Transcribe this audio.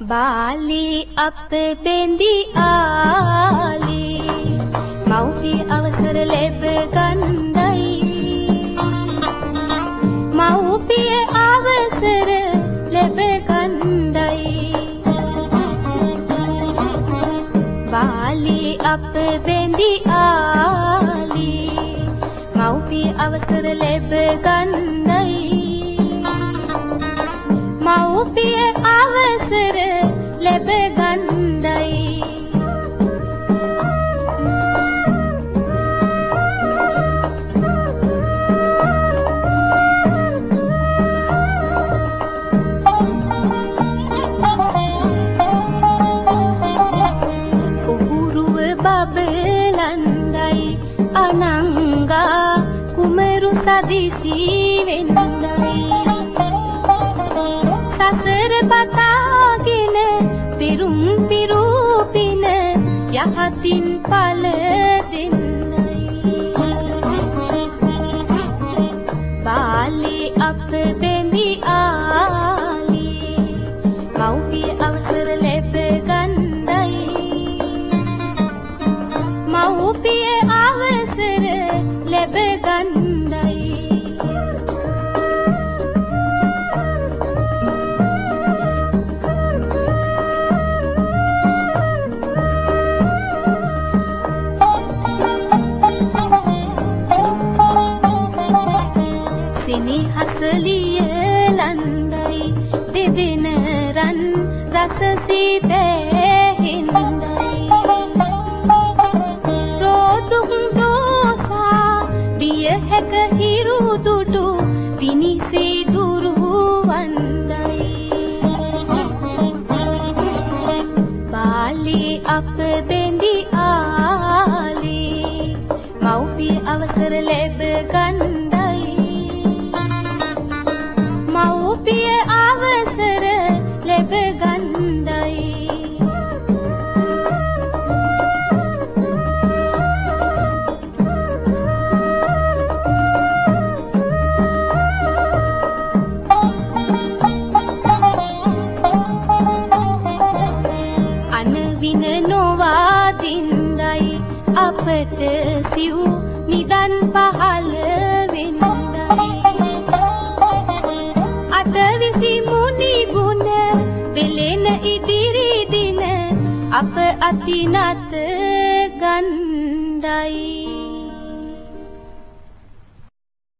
බාලි අප බෙන්දි ආලි මව්පිය අවසර ලැබ ගන්දයි මව්පිය අවසර ලැබ ගන්දයි බාලි අප බෙන්දි ආලි මව්පිය අවසර ලැබ ගන්දයි මව්පිය අවසර ලැබ ගන්දයි උහුරුව බබලන්දයි අනංගා කුමරු සදිසි වෙන්නයි සසර පතාගෙන පිරුම් පිරූපින යහතින් පල දෙන්නයි. බාලේ අප බැඳි ආලි මව්පිය අවසර ලැබ ගන්දයි මව්පිය අවසර ලැබ ගන්දයි දෙදෙන රන් රසසී පෑහෙන්දයි රෝදුම් දෝසා බිය හැක හිරුදුටු පිනිසේ දුරුවන්දයි බාලි අප බෙන්දි ආලි මව්පිය අවසර ලැබ ගන්දයි. මව්පිය අපට සිව් නිදන් පහළ වෙන්දයි අටවිසි මුනි ගුණ වෙලෙන ඉදිරි දින අප අතිනත ගන්දයි